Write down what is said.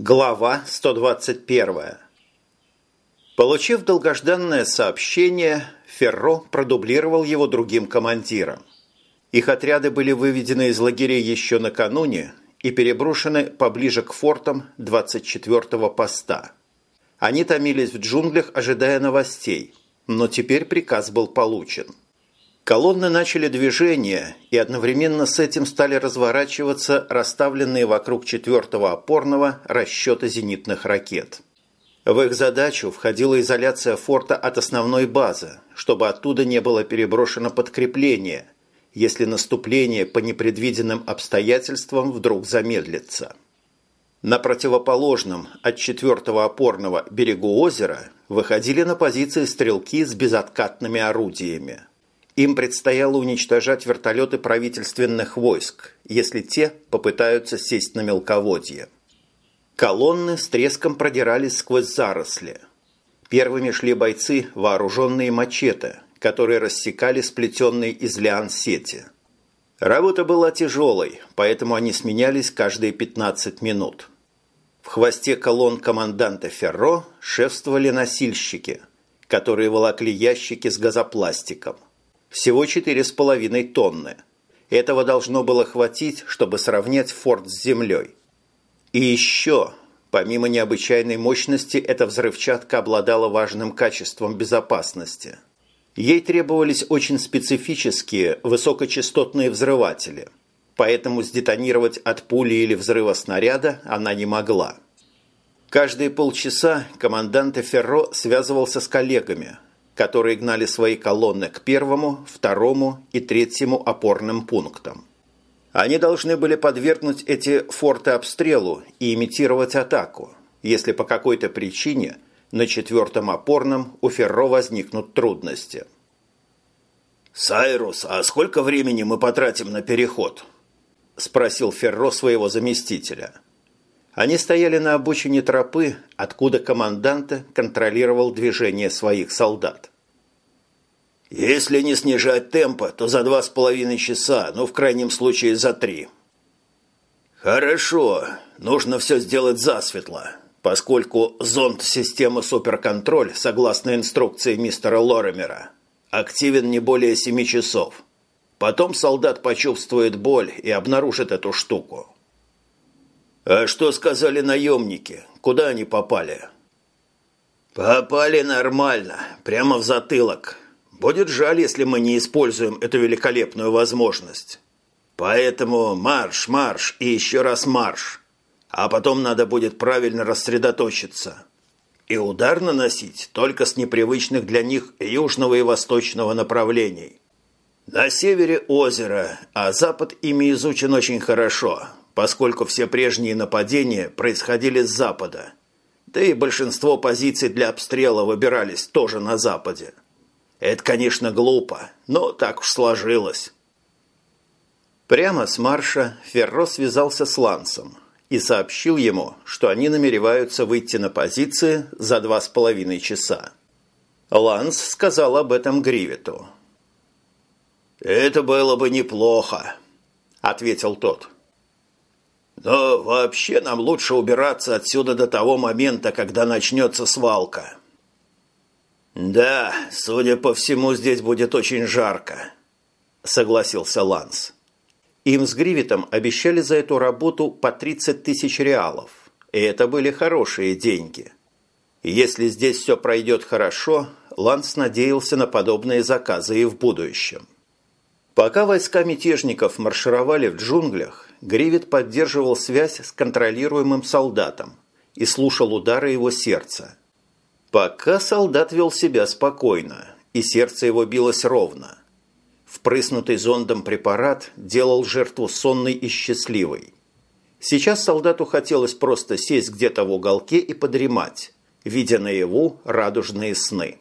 Глава 121. Получив долгожданное сообщение, Ферро продублировал его другим командирам. Их отряды были выведены из лагерей еще накануне и переброшены поближе к фортам 24-го поста. Они томились в джунглях, ожидая новостей, но теперь приказ был получен – Колонны начали движение, и одновременно с этим стали разворачиваться расставленные вокруг четвертого опорного расчеты зенитных ракет. В их задачу входила изоляция форта от основной базы, чтобы оттуда не было переброшено подкрепление, если наступление по непредвиденным обстоятельствам вдруг замедлится. На противоположном от четвертого опорного берегу озера выходили на позиции стрелки с безоткатными орудиями. Им предстояло уничтожать вертолеты правительственных войск, если те попытаются сесть на мелководье. Колонны с треском продирались сквозь заросли. Первыми шли бойцы, вооруженные мачете, которые рассекали сплетенные из лиан сети. Работа была тяжелой, поэтому они сменялись каждые 15 минут. В хвосте колонн команданта Ферро шефствовали носильщики, которые волокли ящики с газопластиком. Всего 4,5 тонны. Этого должно было хватить, чтобы сравнять форт с землей. И еще, помимо необычайной мощности, эта взрывчатка обладала важным качеством безопасности. Ей требовались очень специфические высокочастотные взрыватели, поэтому сдетонировать от пули или взрыва снаряда она не могла. Каждые полчаса командант Ферро связывался с коллегами – которые гнали свои колонны к первому, второму и третьему опорным пунктам. Они должны были подвергнуть эти форты обстрелу и имитировать атаку, если по какой-то причине на четвертом опорном у Ферро возникнут трудности. «Сайрус, а сколько времени мы потратим на переход?» – спросил Ферро своего заместителя. Они стояли на обочине тропы, откуда командант контролировал движение своих солдат. Если не снижать темпа, то за два с половиной часа, ну, в крайнем случае, за три. Хорошо, нужно все сделать засветло, поскольку зонд системы суперконтроль, согласно инструкции мистера Лоремера, активен не более семи часов. Потом солдат почувствует боль и обнаружит эту штуку. А что сказали наемники? Куда они попали? Попали нормально, прямо в затылок. Будет жаль, если мы не используем эту великолепную возможность. Поэтому марш, марш и еще раз марш. А потом надо будет правильно рассредоточиться. И удар наносить только с непривычных для них южного и восточного направлений. На севере озеро, а запад ими изучен очень хорошо, поскольку все прежние нападения происходили с запада. Да и большинство позиций для обстрела выбирались тоже на западе. Это, конечно, глупо, но так уж сложилось. Прямо с марша Ферро связался с Лансом и сообщил ему, что они намереваются выйти на позиции за два с половиной часа. Ланс сказал об этом Гривету. «Это было бы неплохо», — ответил тот. «Но вообще нам лучше убираться отсюда до того момента, когда начнется свалка». «Да, судя по всему, здесь будет очень жарко», – согласился Ланс. Им с Гривитом обещали за эту работу по 30 тысяч реалов, и это были хорошие деньги. Если здесь все пройдет хорошо, Ланс надеялся на подобные заказы и в будущем. Пока войска мятежников маршировали в джунглях, Гривит поддерживал связь с контролируемым солдатом и слушал удары его сердца – Пока солдат вел себя спокойно, и сердце его билось ровно. Впрыснутый зондом препарат делал жертву сонной и счастливой. Сейчас солдату хотелось просто сесть где-то в уголке и подремать, видя наяву радужные сны.